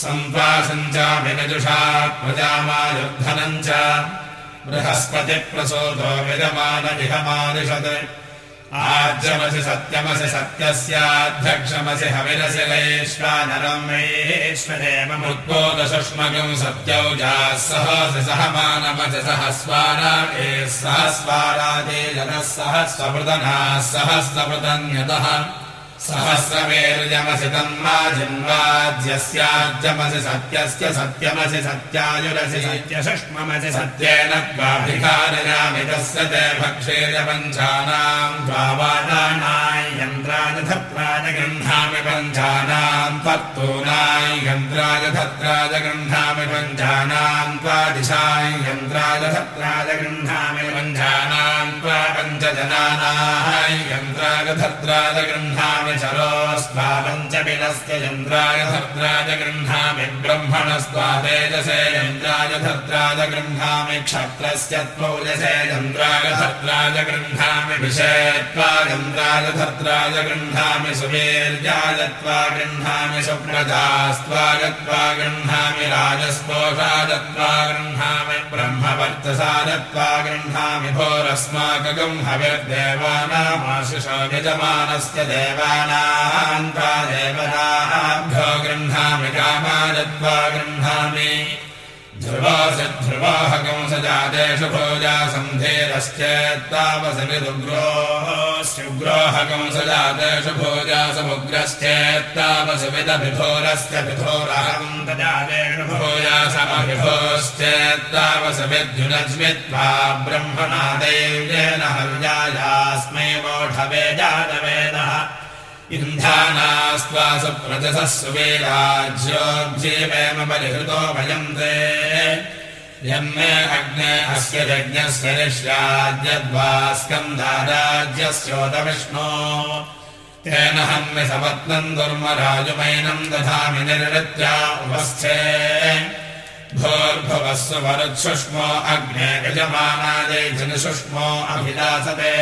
सम्पासम् च विनजुषा प्रजामायुर्धनम् च बृहस्पतिप्रसूतो विजमान इहमानिषत्। आज्यमसि सत्यमसि सत्यस्याध्यक्षमसि हविरसि वैश्वानरम् वैश्वरेवमुद्बोधसुष्मकम् सत्यौजाः सहसि सह मानमसि सहस्वारागे सहस्वारादे जनः सहस्वपृतनाः सहस्रपृतन्यतः सहस्रमेर्यमसि तन्मा जिन्वाद्यस्याद्यमसि सत्यस्य सत्यमसि सत्यायुरसि सत्यसुष्ममसि सत्येन क्वाभिकारयामि तस्य ते भक्षेय पञ्चानाम् द्वावादानाय यन्त्राय धत्राय गृह्णामि पञ्चानाम् त्वत्तूनाय यन्त्राय धत्राय गृह्णामि पञ्चानाम् त्वादिशाय यन्त्राय धत्राय गृह्णामि पञ्चानाम् पञ्चजनानाय यन्त्राय धत्राय पञ्चपिनस्य यन्त्राय धर्त्राय गृह्णामि ब्रह्मणस्त्वा तेजसे यन्त्राय धर्त्राय गृह्णामि क्षत्रस्य त्वौजसे यन्त्राय धर्त्राय गृह्णामि विषयत्वा यन्त्राय धर्त्राय गृह्णामि सुवीर्यायत्वा गृह्णामि सुप्रजास्त्वागत्वा गृह्णामि राजस्पोषादत्वा गृह्णामि ब्रह्मवर्चसादत्वा गृह्णामि भोरस्माकगम् हविर्देवानामाशिषो यजमानस्य देवानाम् देवताभ्यो गृह्णामि कामादत्वा गृह्णामि। ध्रुवासि ध्रुवाहकंसजातेषु भोजा सन्धेरश्चेत्तावसविदुग्रोस्युग्रोहकंसजातेषु भोजा समुग्रश्चेत्तावसविदभिभोरस्य विभोरहं तजातेषु भोजा समभिभोश्चेत्तावसविद्युनज्मित्वा ब्रह्मणा दैव्येन हव्यायास्मै वोढवे जातवेदः। इन्धानास्त्वा सुप्रजसः सुवेराज्योज्जीवेम परिहृतो भयन्ते यन्मे अग्ने अस्य यज्ञस्य ऋष्याद्यद्वा स्कन्धाराज्यस्योतविष्णो तेन हन्मि सपत्नम् दुर्मराजुमैनम् दधामि निर्वृत्या उपस्थे। भोर्भुवस्व वरुत्सुष्मो अग्ने गजमानादे जनसुष्मो अभिलासते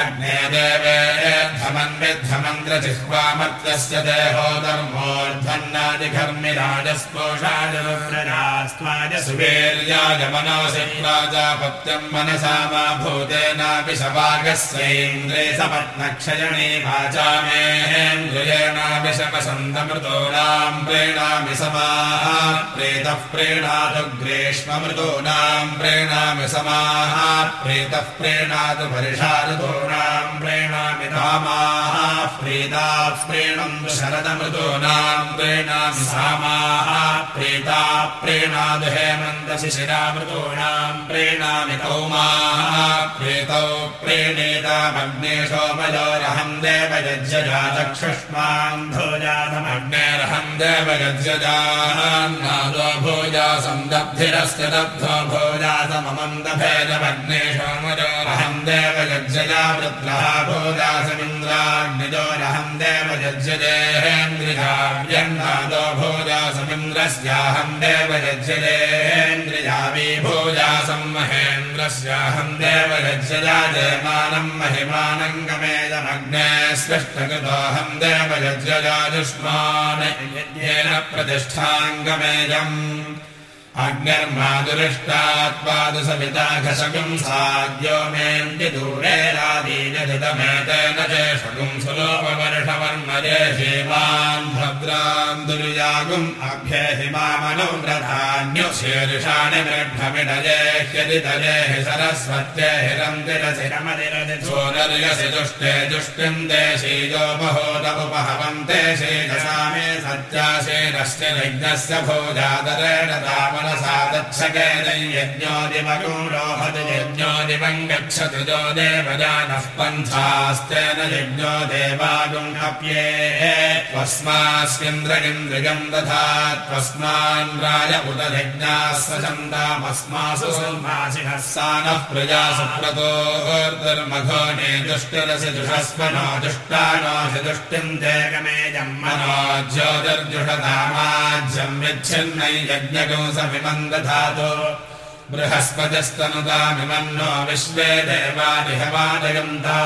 अग्ने देवेद्धमन्विद्धमन्त्रजिह्वामर्त्यस्य देहो धर्मोर्ध्वन्नादिघर्मि राजस्पोषाजनुप्रजास्त्वाज सुवीर्याय मनोसि प्राजापत्यम् मनसा मा भूतेनापि शवागस्यैन्द्रे सपत्नक्षयणे वाचा मेहेन्द्रियेणापि शपसन्दमृतोनाम् प्रेणामि समाः प्रेतः प्रेणातु ग्रीष्ममृतोनाम् प्रेणामि समाः प्रेतः प्रेणातु परिषादतो ृतूनाम् प्रेणामि धामाः प्रेताः प्रेणम् शरदमृतूनाम् प्रेणामि सामाः प्रेता प्रेणादु हेमन्तशिशिरामृतूनाम् प्रेणामि कौमाः प्रेतौ प्रेणेतामग्ने सोमयोरहम् देवयज्यजाचक्षुष्मान् भोजातमग्नेरहम् देवयज्यजान्नादो भोजासम् दब्धिरस्य दब्धो भोजातममन्दभेदमग्ने सोमयोरहम् देवयज्यजा वृत्रः भोजासमिन्द्राग्निजोरहम् देवयज्यजेहेन्द्रियाव्यन्नादो भोजासमिन्द्रस्याहम् देवयज्यजेहेन्द्रियावी भोजासम् महेन्द्रस्याहम् देवयज्यजा जयमानम् महिमानम् गमेदमग्ने स्पष्टकृतोऽहम् देवयज्यजाजुष्मान् यज्ञेन प्रतिष्ठाङ्गमेजम् अग्निर्मादुरिष्टात्पादसविता घशकुम् साद्यो मेन्ति दूरेरादीनधितमेतेन चेषकुम् सुलोपवर्षवर्मजे हेमान् भद्राम् दुर्यागुम् अभ्येहि मामनुव्रधान्यो शीर्षाणि मृढमिडजेह्यदि तजेहि सरस्वत्ये हिरन्तिरसि रमदिरसि सोनर्यसि दुष्टे दुष्टिम् देशीजोपहोद उपहवन्ते शीजसा मे सत्याशीरस्य यज्ञस्य भोजादरेण गच्छतु जो देवजानः पन्थास्तेन यज्ञो देवागुण्प्ये त्वस्मास्मिन्द्रगिन्द्रियम् दधा त्वस्मान् राज उत यज्ञाः सन्तामस्मासु सम्भाषिणः सा नः प्रजासु क्रतोर्दुर्मघोने दुष्टिरसि दुषस्मनो दुष्टानोऽसि दुष्टिम् ते गमेजम् मनो ज्योतिर्जुषतामाज्यम् विच्छिन्नै बृहस्पतिस्तनुतामिमन्नो विश्वे देवादिहवादयन्ता।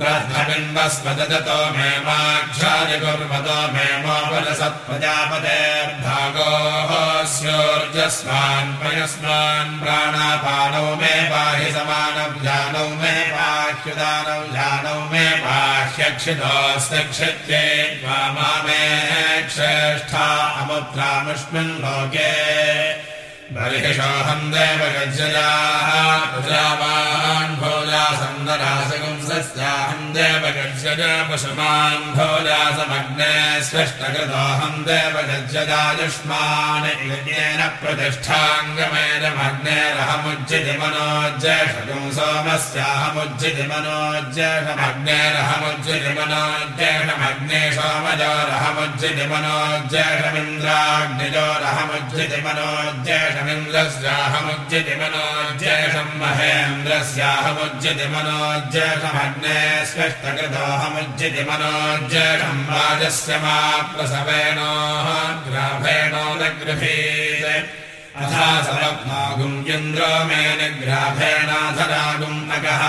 ब्रह्मबिम्बस्पदतो मे माक्षाय कुर्वतो मे मोपलसत्प्रजापतेर्भागोः स्योर्जस्मान् पयस्मान् प्राणापानौ मे पाहि समानव्यानौ मे पाह्युदानौ जानौ मे पाह्यक्षितोऽस्त्यक्षित्ये मा मे श्रेष्ठा अमुत्रामुष्मिन् लोके। बर्हिषोऽहम् देवगज्जयाः प्रजावान् भोजासन्दरासगुं सस्याहम् देवगज्जया पशुमान् भोजासमग्ने स्पष्टकृतोऽहम् देवगज्जयायुष्मान् यज्ञेन प्रतिष्ठाङ्गमेनमग्नेरहमुज्जिति मनोज्येषगुं सोमस्याहमुज्जिति मनोज्येषमग्नेरहमुज्जिति मनोज्येषमग्ने सोमजोरहमुज्जिति मनोज्येषमिन्द्राग्निजोरहमुज्जिति मनोज्येष इन्द्रस्याहमुज्यति मनोज्येषम् महेन्द्रस्याहमुज्यति मनोज्येषमग्ने स्पष्टकृतोऽहमुज्यति मनोज्येषम् राजस्य मा प्रसवेणोः ग्राभेणो न गृहीत् अथा सलग्नागुम् इन्द्रो मे निग्राभेणाधरागुम् अगः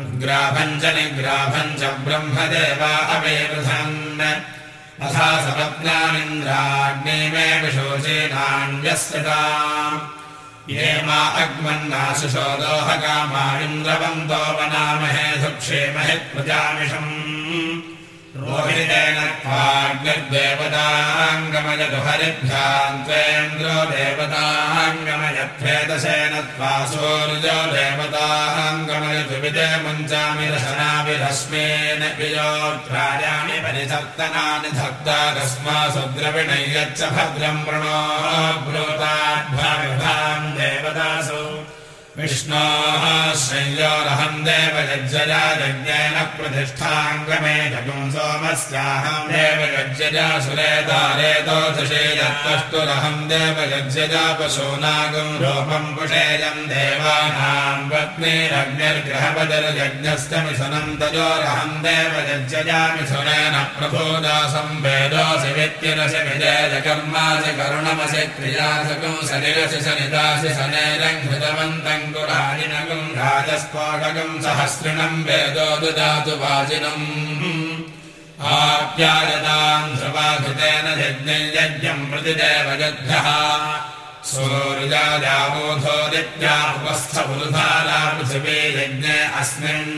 उद्ग्राभम् च निग्राभम् च ब्रह्मदेवा अवेरुधन् तथा सपत्नानिन्द्राग्ने मे विशोचेनान्यस्यता ये मा अग्मन्नाशुशोदोहकामा इन्द्रवन्तो वनामहे सुक्षेमहि प्रजामिषम्। रोहितेन त्वाग्निर्देवताङ्गमयतु हरिभ्याम् त्वेन्द्रो देवताङ्गमयत्वेदशेन त्वा सूर्यो देवताङ्गमयतु विजय मुञ्चामि रशनाभिरश्मेन विजोत्रायाणि परिसर्तनानि धत्ता तस्मासु द्रविणयच्च भद्रम् प्रणो ब्रूताभ्याम् देवतासु विष्णोः शय्योरहम् देवयज्जया यज्ञेन प्रतिष्ठाङ्गमे जगुम् सोमस्याहम् देवयज्जया सुरेतारेतोषेयत्वष्टुरहम् देवयज्जया पशूनागम् रूपम् पुषेयम् देवानाम् पत्नीरग्निर्ग्रहपतिर्यज्ञस्य मिथुनम् तयोरहम् देवयज्जया मिथुनेन प्रभोदासम् वेदोऽसि वित्तिरसि विजयकर्मासि करुणमसि क्रियासकम् सनिरसि सनिदासि सनेरम् राजस्फोटकम् सहस्रिणम् वेदो ददातु वाजिनम्। आप्यायताम् ध्रुवाघृतेन यज्ञम् प्रतिदेव गद्भ्यः सूर्याजाबोधोदित्या उपस्थपुरुधारा पृथिवी यज्ञे अस्मिन्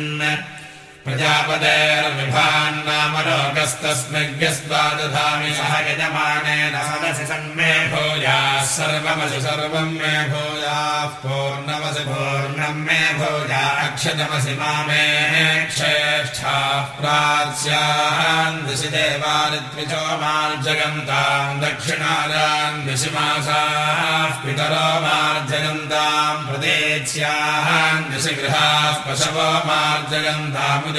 प्रजापतेर्विभान्नाम लोकस्तस्मज्ञस्त्वादधामि सह यजमानेन सदसि सन्मे भोजाः सर्वमसि सर्वम् मे भोजाः पूर्णमसि पूर्णम् मे भोजा अक्षतमसि मामे श्रेष्ठाः देवानित्विचो मार्जगन्ताम् दक्षिणायान् दिशि मासाः पितरो मार्जगन्ताम् प्रदेच्यान् दिशि गृहाः पशवो मार्जगन्तामुद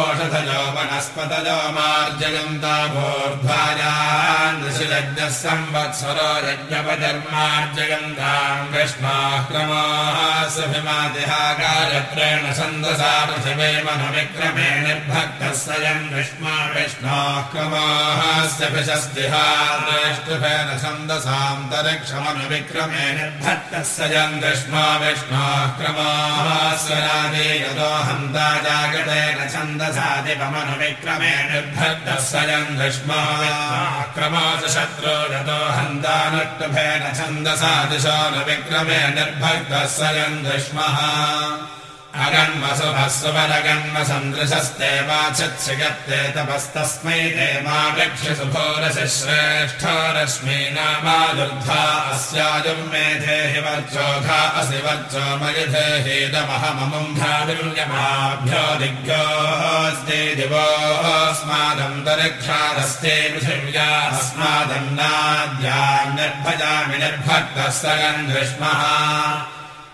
ोषधयो वनस्पतयो मार्जयन्ता भोर्ध्वायान्दिशिलज्ञः संवत्सरो यज्ञपधर्मार्जयन्ताम् कृष्णाक्रमाः सभिमातिहागायत्रेण छन्दसा पृथिवे मनुविक्रमे निर्भक्तः स्वयम् विष्मा विष्णाक्रमाः सभिषस्तिहाष्टुभेन छन्दसान्तरिक्षमनुविक्रमे निर्भक्तः स्वयम् विष्मा विष्णाक्रमाः स्वरादे यतो हन्ता जागतेन छन्दसादिपमनुविक्रमे निर्भक्तः स्वयम् विष्माक्रमाच शत्रो यतो हन्तानुष्टुभेन छन्दसा दिशो न विक्रमे निर्भक्तः स्वयम् विष्मः अगन्मसुभस्वरगन्मसन्दृशस्ते वाचत्स्यगत्ते तपस्तस्मै ते मा वृक्षसुभोरसि श्रेष्ठो रश्मी नामादुर्धा अस्याजुर्मेधे हि वर्चोधा असि वर्चो मयुधे भ्राविर्यमाभ्यो दिग्भ्योऽस्ते दिवोऽस्मादन्तरिक्षादस्ते पृथिव्या अस्मादन्नाद्यान्निर्भजामि निर्भक्तः सगन्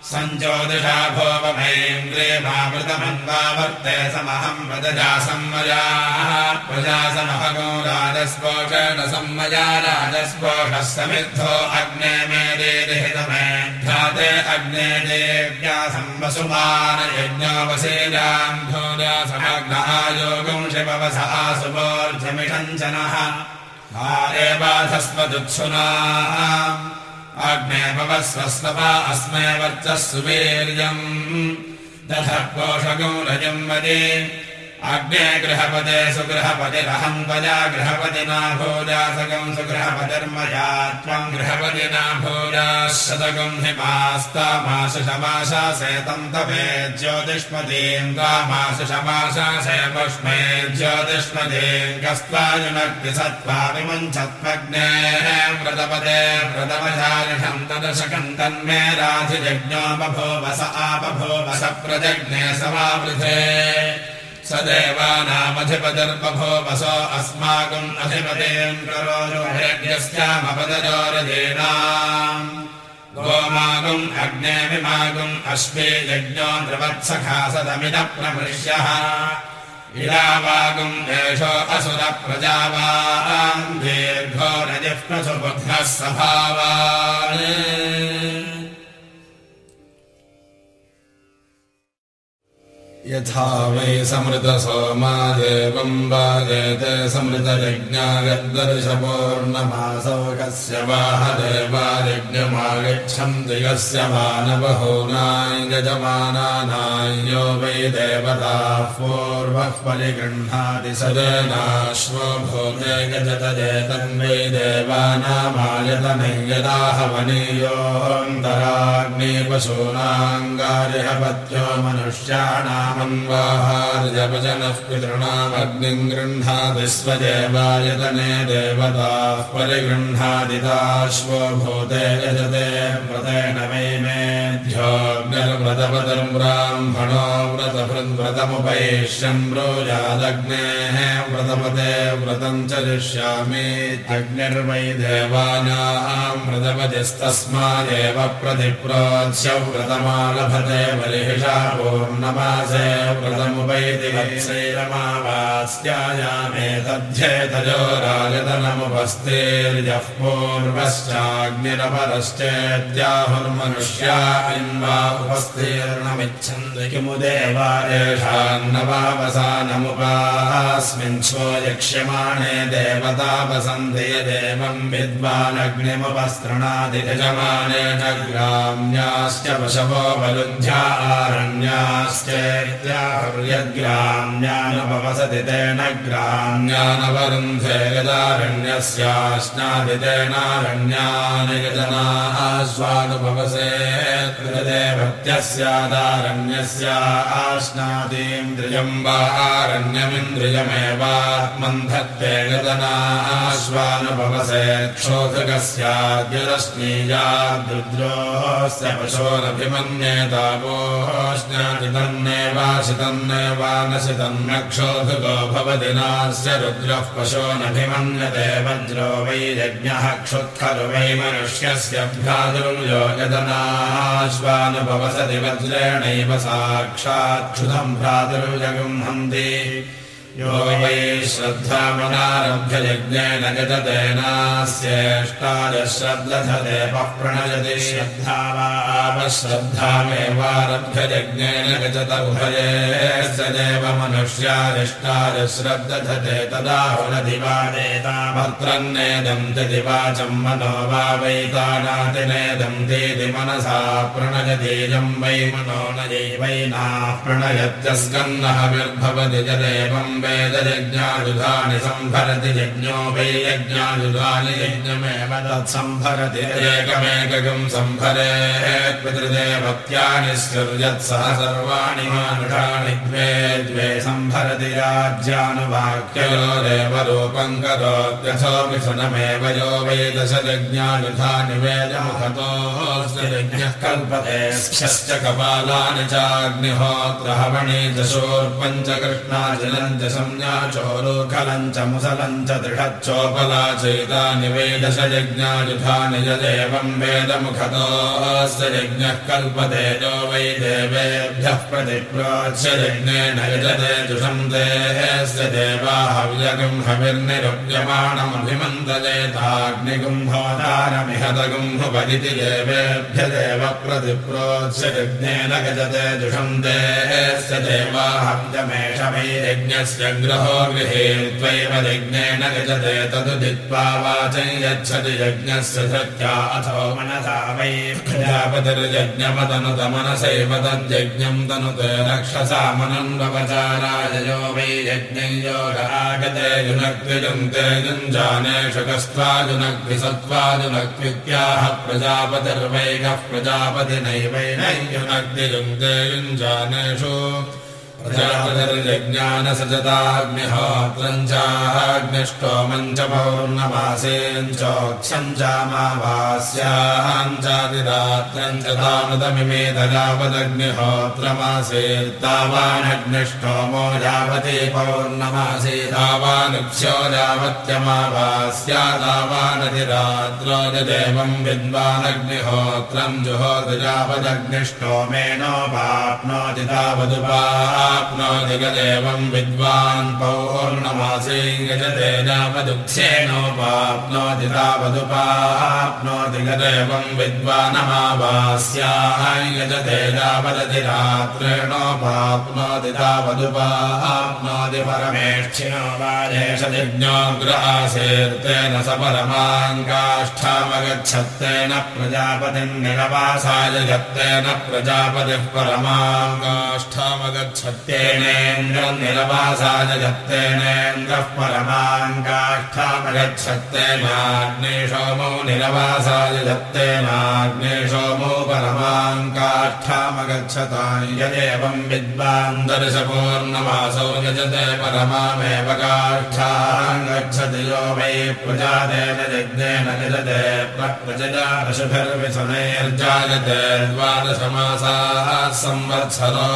सञ्चोदिषा भोपमैन्द्रे मामृतमन्वावर्ते समहम् वदजा संमयाः प्रजासमहगो राजस्पोषेण संमया राजस्पोषः समिद्धो अग्ने मे देहितमेध्याते अग्ने देव्या संवसुमान यज्ञोपसेजाम् भोजा समग्नः योगम् शिववस आसुपोर्जमिषञ्चनः आरे बाधस्वदुत्सुना अग्ने भवस्वस्वपा अस्मे वर्चः सुवीर्यम् तथा कोशगौ रजम्बदे अग्ने गृहपदे सुगृहपतिरहम् त्वया गृहपतिना भोजासगम् सुगृहपतिर्मया त्वम् गृहपतिना भोजाः शतगम् हि मास्तामासु शमाशासेतम् तपे ज्योतिष्मतीम् त्वामासु शमाशासे पुष्मे ज्योतिष्मतीम् कस्त्वायुनक्ति सत्त्वा विमुञ्चत्वग्ने व्रतपदे व्रतमधारिषम् तदशकम् तन्मे राधिजज्ञो बभूवस आपभूवस प्रजज्ञे समावृथे स देवानामधिपतिर्बभो वसो अस्माकम् अधिपतेम् करोस्यामपदजोरजेनाम् गोमागुम् अग्नेऽभिमागुम् अश्वे यज्ञो नृवत्सखा सदमिदप्रमृश्यः इडावागुम् एषो असुरप्रजावान्। दीर्घो रजिःप्रसुबुद्धः सभावान् यथा वै समृतसोमा देवम् वाजेते समृतयज्ञागद्दर्शपूर्णमासौ कस्य देवायज्ञमागच्छन्ति यस्य मानबहूनाय यजमानानाय यो वै देवताः पूर्वः परिगृह्णाति सदेनाश्वो भूते वै देवानामायतनै यदाहवनीयोऽन्तराग्ने पशूनाङ्गारिहपत्यो मनुष्याणाम् न्वाहार्यवचनः पितॄणामग्निम् गृह्णाति देवताः परिगृह्णादिताश्वो भूते यजते व्रतेन वै मेऽध्योऽग्निर्व्रतपदम् ब्राह्मणो व्रतभृद्व्रतमुपैष्यम् ब्रोजादग्नेः व्रतपदे व्रतम् चरिष्यामि अग्निर्वै देवानाम् व्रतपतिस्तस्मादेव प्रतिप्रोच्य व्रतमालभते बलिहिषा पूर्णमासे व्रतमुपैति तध्येतजो राजतनमुपस्तेर्यः पूर्वश्चाग्निरपरश्चेत्याहुर्मनुष्या इन्वा उपस्तीर्णमिच्छन्ति किमु देवा येषान्नवावसानमुपास्मिन् छो यक्ष्यमाणे देवतापसन्ति यदेवम् विद्वानग्निमुपस्तृणाति यजमानेन ग्राम्याश्च पशवो वलुध्या आरण्याश्चैत्याहुर्यद्ग्राम्यानुपवसति तेन ग्राम्यानवरुन्धे यदारण्यस्याश्नादि तेनारण्यानि यजनाः स्वानुभवसे त्रिदेवत्यस्यादारण्यस्य आश्नातीन्द्रियम् वा आरण्यमिन्द्रियमेवात्मन् धत्ते गदनाः स्वानुभवसे क्षोधकस्याद्यरश्नीयाद्रुद्रोस्य पशोरभिमन्येतावोश्नाति तन्नक्षोधको भवति नास्य रुद्रः पशोनभिमन्यते वज्रो वै यज्ञः क्षुत्खलु वै मनुष्यस्य भ्रातुर्यो यदनाश्वानुभवसति वज्रेणैव साक्षात्क्षुतम् भ्रातुर्यगुंहन्ति यो वै श्रद्धामनारभ्य यज्ञेन गजतेनास्येष्टादश्रद्लधते प्रणयति श्रद्धा यज्ञेन गजत उभये स देव मनुष्यादिष्टादश्रद्दधते तदाहुरधिवादेता भर्त्रन्नेदम् दिवाचम् मनो वा वैतानातिनेदम् तेति मनसा प्रणयतीयम् वै मनो न वैनाः प्रणयत्यस्कन्नः विर्भवति जदेवम् वेदयज्ञायुधानि सम्भरति यज्ञो वै यज्ञायुधानि स्युर्यत्सह सर्वाणि मानुषाणि द्वे द्वे सम्भरति राज्यानुवाक्ययोरेव रूपम् करोत्यथोऽपि सुनमेव यो वै दशयज्ञायुधानि वेदमुखतोऽस्य यज्ञः कल्पते स्यश्च कपालानि चाग्निहोत्रहवणे दशोर्पञ्च कृष्णाजलम् संज्ञाचोरुखलम् च मुसलम् च दृढच्चोपला चैतानि वेदशयज्ञायुधानि यदेवम् वेदमुखतोऽस्य यज्ञः कल्पते यो वै देवेभ्यः प्रतिप्रोच्य यज्ञेन यजते जुषम् देहस्य देवाहव्यगम् हविर्निरुग्यमाणमभिमन्दजेताग्निगुम्भोदारमिहतगुम्भुपदिति देवेभ्य देव प्रतिप्रोच्य यज्ञेन गजते देवाहव्यमेष वै यज्ञस्य यज्ञस्य ग्रहो गृहे त्वैव यज्ञेन गजते तदुदित्वा वाचै यच्छति यज्ञस्य सत्या मनसा वै प्रजापतिर्यज्ञमतनुतमनसैव तद्यज्ञम् तनुते रक्षसा मनन्वपचाराययो वै यज्ञं योगागते युनक्विजन्ते युञ्जानेषु कस्त्वाजुनग्निसत्त्वाजुनक्वित्याह प्रजापतिर्वैकः प्रजापतिनैवैनैयुनग्नियुङ्क्ते युञ्जानेषु प्रजापतिर्यज्ञानसजताग्निहोत्रम् चाग्निष्टोमम् च पौर्णमासेम् चोक्षम् चामावास्याम् चातिरात्रम् च तामतमिमे तावदग्निहोत्रमासेत्तावानग्निष्टोमो यावती पौर्णमासे तावानुक्षो यावत्यमावास्या तावानतिरात्रो यदेवम् विद्वानग्निहोत्रम् जुहोति यावदग्निष्टोमेनोपाप्नोति प्राप्नोतिगदेवम् विद्वान् पौर्णमासे यजते नामदुःखेनोपाप्नोति तावदुपाप्नोति गदेवम् विद्वानमावास्याः यजते यावदधिरात्रेणोपाप्नोति तावदुपाप्नोति परमेष्ठिनो वादेशजिज्ञोग्रहासेर्तेन स परमाङ्गाष्ठामगच्छत्तेन प्रजापतिम् निरवासाय यत्तेन प्रजापतिः परमाङ्गाष्ठामगच्छत् तेनेन्द्रम् निरवासाय जत्तेनेन्द्रः परमाङ्काष्ठामगच्छत्तेनाग्ने सोमो निरवासाय जत्तेनाग्ने सोमो परमाङ्काष्ठामगच्छतानि यदेवम् विद्वान् यजते परमामेव काष्ठाम् गच्छति यो वै प्रजातेन यज्ञेन यजते प्रजया पशुभिर्विसनैर्जायते द्वादशमासाः संवत्सरो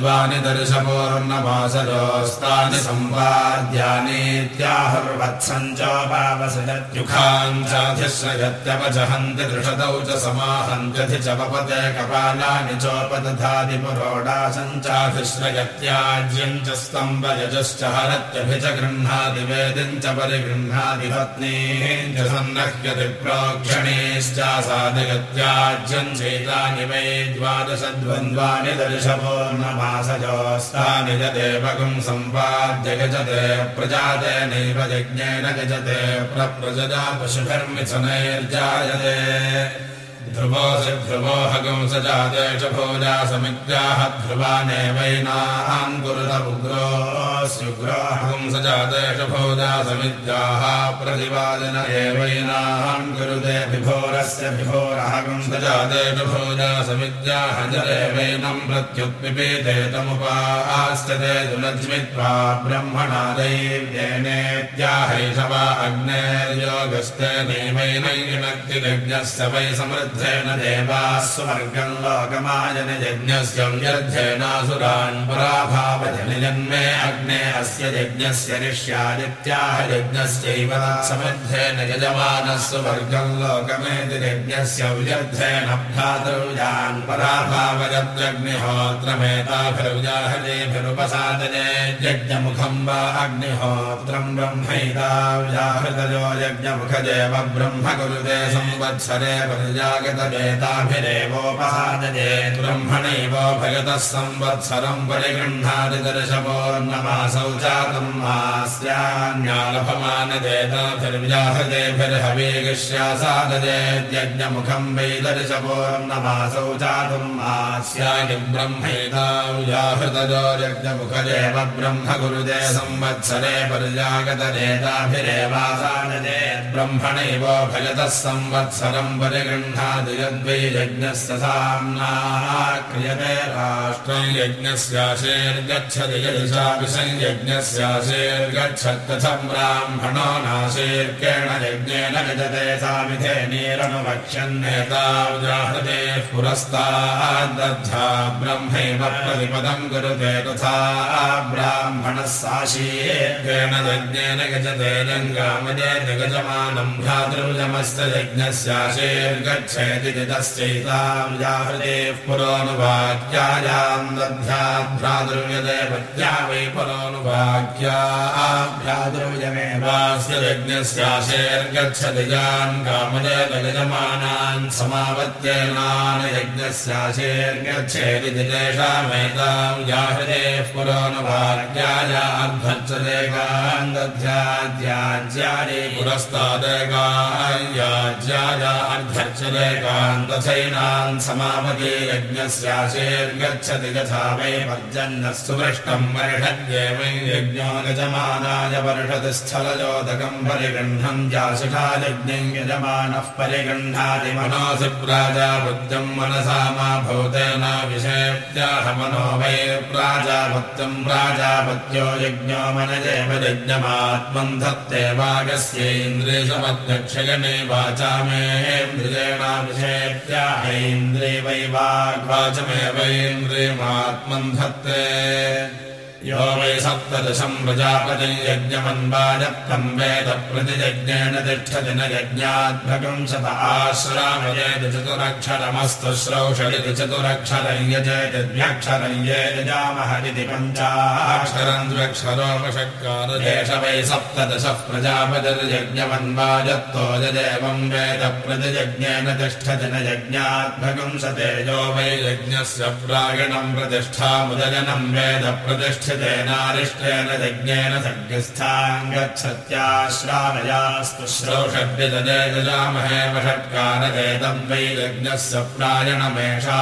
द्वानि दर्शपूर्णमासजोस्तानि सम्पाद्यानीत्याहुर्वत्सम् चोपावसजत्युखाम् चाधिश्रयत्यपजहन्ति दृषतौ च समाहन्त्यधि च पपते कपालानि चोपदधाति पुरोडासम् चाधिश्रयत्याज्यम् च स्तम्भयजश्च हरत्यभि च गृह्णाति वेदिम् च परिगृह्णाति पत्नीः च सन्नह्यति प्रोक्षणीश्चासादिगत्याज्यम् चैतानि वै द्वादशद्वन्द्वानि दर्शपूर्णमासजोस्तानि यदेवकम् सम्पाद्य गजते प्रजातेनैव यज्ञेन गजते प्रप्रजजा पशुभिर्मिथुनैर्जायते ध्रुवोऽसि ध्रुवोऽहगम् स जातेष भोजा कुरुत उग्रोऽस्युग्रोऽहगम् स जातेष भोजा समिद्राः प्रतिपादन एवैनाम् कुरुते विभोरस्य विभोरहगम् स जातेष भोजा समिद्राः जलेवैनम् प्रत्युत्पिपीते तमुपास्यते दुलज्मित्वा ब्रह्मणा दैव्येनेत्याहैषवा अग्नेर्योगस्ते नैवैनैनक्तियज्ञस्य वै समृद्धेन देवाः स्वर्गम् लोकमायन यज्ञस्य व्यर्थेनासुरान् पराभावजनिजन्मे अग्ने अस्य यज्ञस्य ऋष्यादित्याह यज्ञस्यैव समृद्धेन यजमानः स्वर्गम् लोकमेति यज्ञस्य व्यर्थेन भ्रातृजान् पराभावयत्यग्निहोत्रमेताभिरुजाहतेभिरुपसादने यज्ञमुखम् वा अग्निहोत्रम् ब्रह्मैताव्याहृतयो यज्ञमुखदेव ब्रह्म कुरुते संवत्सरे परिजागतवेताभिरेवोपसादने ब्रह्मणैव भगतः संवत्सरम् परिगृह्णाति दर्शपोर्णमासौ जातम् मास्यान्यालभमानदेताभिर्व्याहतेभिर्हवीगिष्यासादयेद्यज्ञमुखम् वै दर्शपोर्णमासौ जातुम् आस्यानि ब्रह्मैताव्याहृतजो यज्ञमुखदेव ब्रह्म गुरुदे संवत्सरे परिजागतनेताभिरेवासादने ब्रह्मणैव भगतः संवत्सरम् परिगृह्णाति यद्वै यज्ञस्य साम्ना क्रियते राष्ट्रम् यज्ञस्याशेर्गच्छति यदिशापि संयज्ञस्याशेर्गच्छत्तथम् ब्राह्मणो नाशेर्केण यज्ञेन गजते सामिधे नीरनुवक्ष्यन्नेतावजाहृते पुरस्ताद्दद्धा ब्रह्मैव प्रतिपदम् कुरुते तथा ब्राह्मणः साशीर्केण यज्ञेन गजते जङ्गामजे निगजमानम् भ्रातृजमस्य यज्ञस्याशेर्गच्छ यच्छेति तस्यैताम् जाहृदेः पुरोनुवाक्यायाम् दध्याभ्रादुर्यदेवत्या वै पुरोनुवाक्याभ्रादुर्यमेवास्य यज्ञस्याशेर्गच्छति यान् कामदेवयजमानान् समावत्येनान् यज्ञस्याशेर्गच्छेति तेषामेताम् जाहृदेः पुरोनुवाक्यायाभ्यर्चते गान् दध्याद्याज्यानि पुरस्तादेकायाज्याया अर्ध्यर्चदेकान् तथैनान् समापति यज्ञस्याशेर्गच्छति यथा वै पर्जन्यः सुपृष्टम् वर्षद्येवै यज्ञो यजमानाय वर्षति स्थलजोदकम् परिगृह्णम् जाशिषा यज्ञम् यजमानः परिगृह्णाति मनोऽसि प्राजापत्यम् मनसा मा भूतेन विषेत्याह मनो वै प्राजापत्यम् प्राजापत्यो यज्ञो मनजेव यज्ञमात्मन् धत्ते वागस्येन्द्रियसमध्यक्षयणे वाचा मेन्द्रियेणाभिषेत्याहेन्द्रिय वै वाग्वाचमेवैन्द्रियमात्मन् धत्ते यो वै सप्तदशम् प्रजापतिम् यज्ञमन्वाजत्तम् वेद तिष्ठति न यज्ञाद्भगम् शत आश्रामयेति चतुरक्षरमस्तु श्रौषयति चतुरक्षरम् यजेति द्व्यक्षरम् ये यजामहरिति पञ्चाक्षरम् द्व्यक्षरोपषट्कारदेश वै सप्तदशः प्रजापतिर्यज्ञमन्वाजत्तो यदेवम् वेद प्रतियज्ञेन तिष्ठति न यज्ञाद्भगम् सतेजो वै यज्ञस्य प्रागिणम् प्रतिष्ठामुदयनम् वेद प्रतिष्ठति तेनारिष्टेन यज्ञेन सज्ञस्थाम् गच्छत्याश्रामयास्तु श्रोषड्यजामहे वषट्कारकेतम् वै यज्ञस्य प्रायणमेषा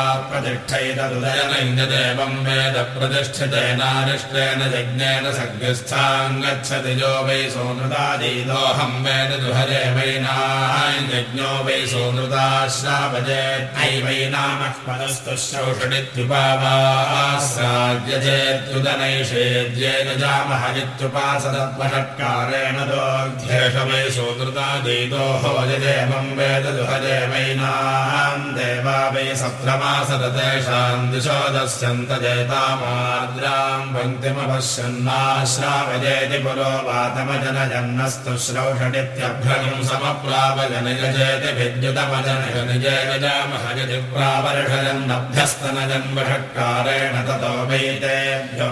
वेद प्रतिष्ठितेनारिष्टेन यज्ञेन सज्ञस्थाम् गच्छति यो वै सोनृतादीदोऽहम् वेद दुहरे वैनायज्ञो वै सोनृताश्रावजेत्यैवैनामः पदस्तु श्रौषडित्युपावासाद्यजेत्युदनै निषेद्येन जामहरित्युपासदत्वषट्कारेण दोग्ध्येष वै सोदृतादीदोः वजदेवम् वेद दुहदेवैनाम् देवा वै सत्रमासदतेषाम् दिशो दस्यन्तजेतामार्द्राम् पङ्क्तिमपश्यन्नाश्रावजेति पुरो वातमजनजन्नस्तु श्रौषडित्यभ्रगम् समप्रापजनयजेति विद्युतमजनयनिजय जामहयति प्रापरिषजन्नभ्यस्तनजन्मषट्कारेण ततो वैतेभ्यो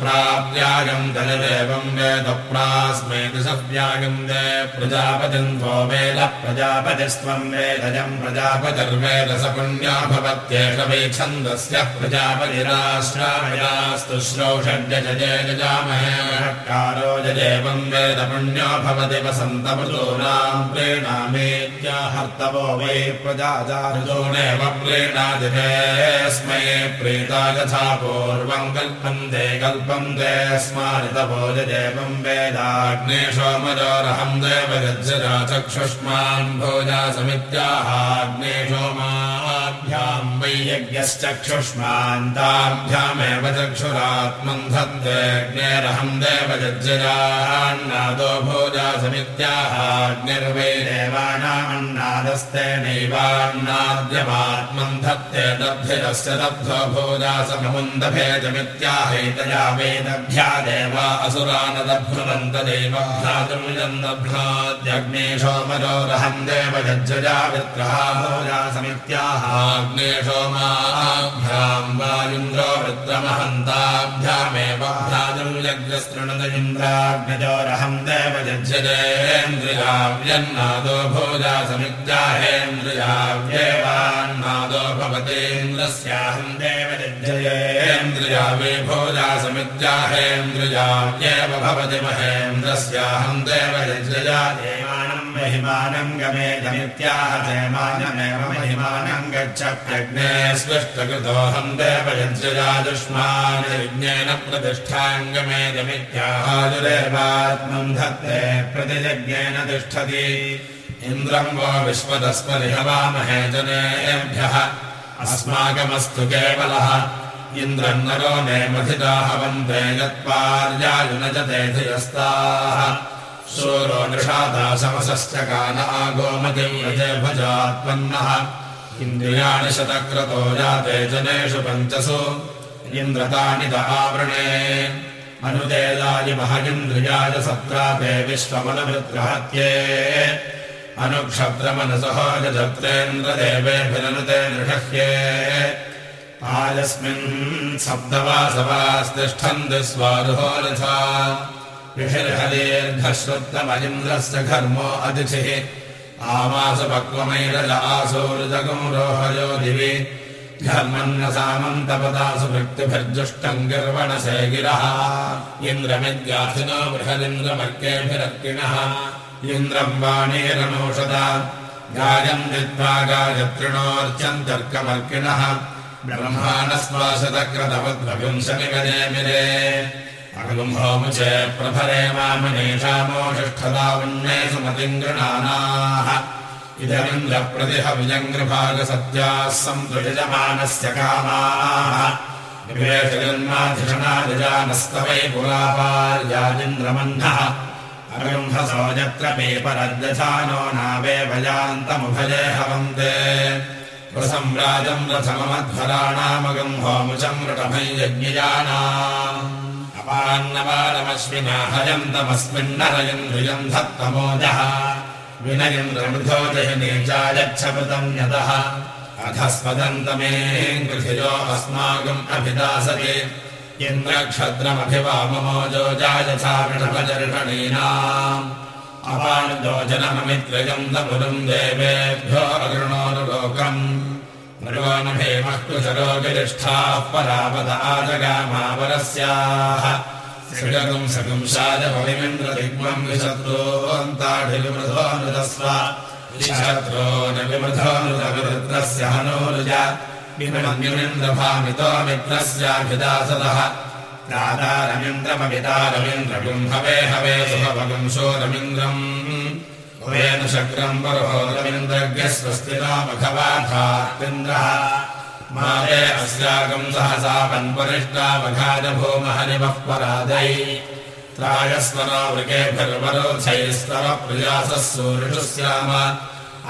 प्राप्यागम् दलदेवम् वेद प्रास्मे दिशव्यागम् दे प्रजापतिम् त्वो वेद प्रजापतिस्त्वम् वेदजम् प्रजापतिर्वेद स पुण्या भवत्येष वै छन्दस्य प्रजापतिराश्रामयास्तु श्रौषड्यजजेजामहे षट्कारो जदेवम् वेद पुण्यो भवति वसन्तमृतूनाम् प्रीणामेत्याहर्तवो वै प्रजाजारुतोणेव प्रीणादिभेस्मै प्रीता यथा पूर्वम् कल्पन्ते कल्पम् देस्मानितभोजदेवम् वेदाग्ने सोमजोरहम् देव देवगज्जरा चक्षुष्मान् भोजासमित्याहाग्ने सोमाभ्याम् वै यज्ञश्चक्षुष्मान्ताभ्यामेव चक्षुरात्मन् धत्तेऽग्नेरहम् देवगज्जरान्नादो भोजासमित्याहाग्निर्वै देवानामन्नादस्तेनैवान्नाद्यमात्मन् धत्ते दब्धिरस्य दब्धो भोजा भोजासममुन्दभेजमित्याहैतया या असुरानदभ्रुवन्त देवभ्रातुर्विदन्नभ्राद्यग्नेशोमरोरहम् देवयज्जया वित्रहाभोजा समित्याहाग्नेशोमाभ्याम् वायुन्द्रो वित्रमहन्ताभ्यामेव भ्रातुर्यज्ञस्तृणुत इन्द्राग्नजोरहम् देवयज्जदेन्द्रियाव्यन्नादो भोजा समित्याहेन्द्रियाव्येवान्नादो भवतेन्द्रस्याहम् देवयज्जयेन्द्रिया वे भोजा समित्याहेन्द्रियाव्येव भवति महेन्द्रस्याहम् देव जज्जया देवानम् प्रज्ञे स्पष्टकृतोऽहम् देव यज्जया दुष्मान् यज्ञेन प्रतिष्ठाङ्गमेदमित्याहाजुरेवात्मम् धत्ते प्रतियज्ञेन तिष्ठति। इन्द्रम् वो विश्वतस्परिहवामहे जनेभ्यः अस्माकमस्तु केवलः इन्द्रन्नरो नेमधिदाहवन्ते यत्पार्यायुनजते धियस्ताः। शूरो निषादाशमसश्च कान आगोमतिम् व्रजे भजात्पन्नः इन्द्रियाणि शतक्रतो जाते जनेषु पञ्चसु। इन्द्रतानि द आवृणे अनुदेदाय महगिन्द्रियाय सत्राते विश्वमनुविग्रहत्ये। अनुक्षत्रमनसः जत्रेन्द्रदेवेऽभिननुते नृषह्ये आयस्मिन् सप्तवासवास्तिष्ठन्ति स्वारुहो यथा ऋषिर्हदीर्घश्रुत्तमजिन्द्रस्य घर्मो अतिथिः। आवासपक्वमैरज आसोरुजगं रोहयो दिवि। धर्मन्नसामन्तपदासु भक्तिभिर्जुष्टम् गिर्वणसे गिरः इन्द्रमिद्गाथिनो बृहदिन्द्रमर्केभिरर्किणः इन्द्रम् वाणीरनौषदा गायम् दित्वा गायत्रिणोऽर्चन्तर्कमर्किणः ब्रह्माणस्वाशतक्रतवद्भविंशमिगदेमिरे अगुम्भोमुचे प्रभरे मामनीषामोषिष्ठदावन्ये सुमतिम् गृणानाः इदमिन्द्रप्रतिहविजङ्गृभागसत्याः सन्तुलिजमानस्य कामाः विवेशजन्माधिषणादिजानस्तवै पुरापार्यादिन्द्रमह्नः अगुम्भसो यत्र पेपरद्यथानो नावे भजान्तमुभजे हवन्ते प्रसम्राजम् रथमध्वराणामगम्भोमुचम् रटभै यज्ञजानाम् अपान्नवारमश्विना हयन्तमस्मिन्नरयन्द्रियम् धत्तमोजः। विनयन्द्रमृधो जहिनीचायच्छपतम् यतः अधस्पदन्तमे गृधियो अस्माकम् अभिदासति। इन्द्रक्षत्रमभिवाममोजो जायथा वृषभजर्षणीनाम् अपानुजोजनममित्रयन्तपुरम् देवेभ्यो अगृणोरुलोकम् मृगोनभेमक्कुशरोगिरिष्ठाः परापदाजगामावरस्याः सृगम् सकुंसाजमविमिन्द्रदिग्मम् विशत्रोऽन्ताढिविमृधोऽनुदस्व विशत्रो न विमन्युमिन्द्रभामितो मित्रस्याभिदासदः प्रातारमिन्द्रमभितारमिन्द्रगुम् हवे हवे सुभवगुंशो रमिन्द्रम् वेन शक्रम् परोरमिन्द्रज्ञ स्वस्ति नामघवाधात्मिन्द्रः मारे अस्यागम् सहसा वन्परिष्टावघाज भूमहरिवः परादै त्रायस्वनो वृकेभिर्वरोधैस्तव प्रियासः सूरिषु स्याम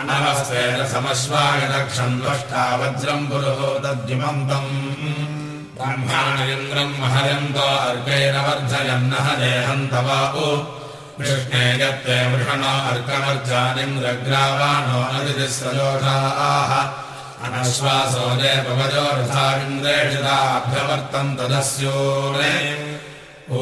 अनवस्तेन समश्वागदक्षम् द्वष्टा वज्रम् पुरुहो तद्युमन्तम् ब्रह्माणेन्द्रम् महयन्तो अर्कैरवर्धयन्नः देहन्तवापु कृष्णे यत्ते वृषणो अर्कमर्जानिन्द्रग्रावाणो नदितिस्रजोषाः अनश्वासो रथाविन्द्रेषिताभ्यवर्तम् तदस्योरे। ओ